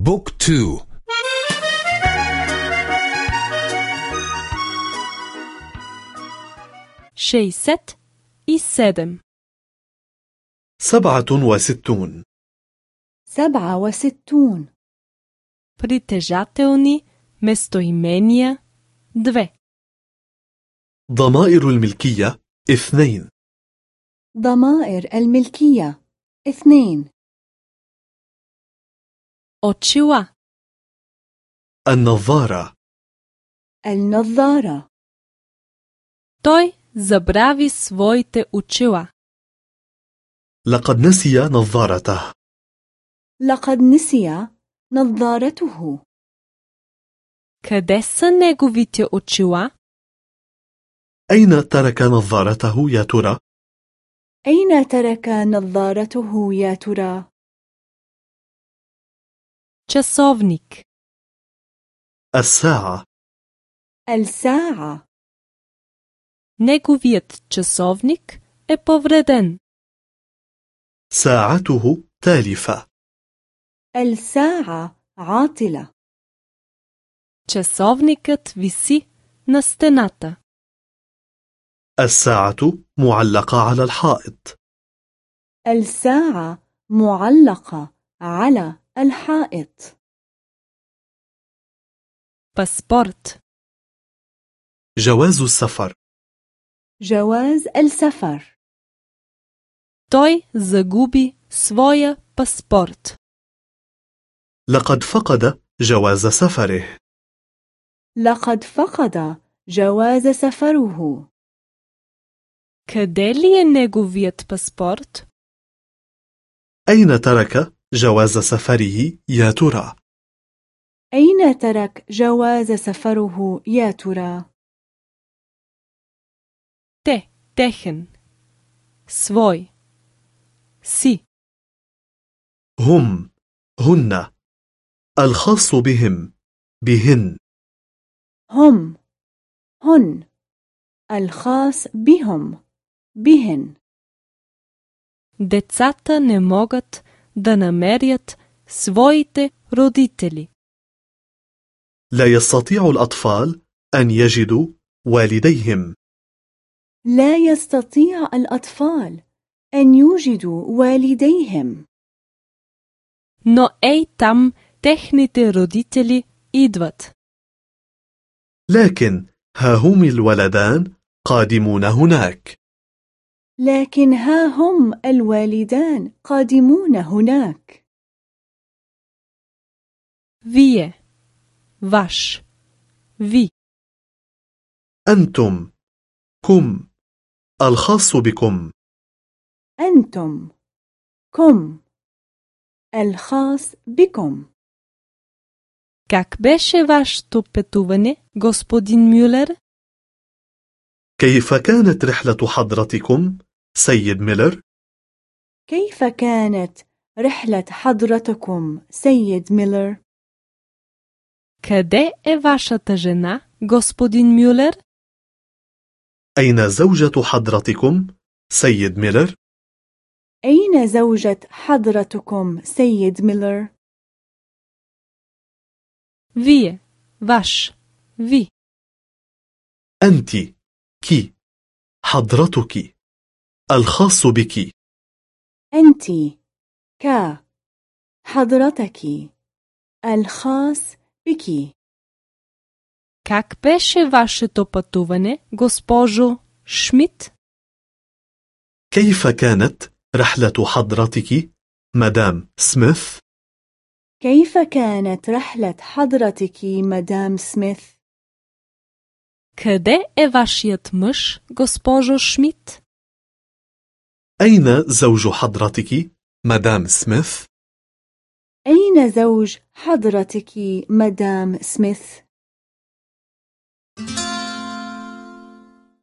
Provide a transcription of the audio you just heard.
بوك تو شيست اي سدم سبعة وستون سبعة وستون притежателни местоимения 2 ضمائر الملكية اثنين ضمائر الملكية اثنين очила النظارة النظارة Той забрави своите очила. لقد نسي نظارته لقد نسي نظارته Къде са неговите очила? أين ترك نظارته يا ترى؟ أين ترك نظارته يا ترى؟ Часовник. الساعة الساعة Неговият часовник е повреден. ساعته تالفة الساعة عاطلة Часовникът виси на стената. الساعة معلقة على الحائط الساعة معلقة على الحائط Паспорт. جواز السفر جواز السفر Той загуби своя паспорт. لقد فقد جواز سفره لقد فقد جواز سفره Къде ли е неговият паспорт? أين ترك جواز سفره يا ترى؟ أين ترك جواز سفره يا ترى؟ Те, техен. Свой. Си. هم هن الخاص بهم بهن هم هن الخاص بهم بهن Децата не могат да намерят своите родители. لا يستطيع الأطفال أن يجدوا والديهم لا يستطيع الأطفال أن يوجدوا والديهم Но ей там техните родители идват. لكن ها هم الولدان قادمون هناك لكن ها هم الوالدان قادمون هناك Вие. Ваш. Ви. أنتم كم الخاص بكم أنتم كم الخاص بكم Как беше вашето пътуване, господин Мюлер? كيف كانت رحلة حضرتكم سيد ميلر؟ كيف كانت رحلة حضرتكم سيد ميلر؟ Къде е вашата жена, господин Мюлер? أين زوجة حضرتكم سيد ميلر؟ أين زوجة حضرتكم سيد ميلر؟ Вие. Ваш. Ви. أنت كي حضرتك الخاص بك أنت ك حضرتك الخاص بك Как беше вашето пътуване, госпожо Шмидт? كيف كانت رحلة حضرتك مدام سميث؟ كيف كانت رحلة حضرتك مدام سميث؟ Къде е вашият мъж, госпожо Шмидт? أين زوج حضرتك مدام سميث؟ أين زوج حضرتك مدام سميث؟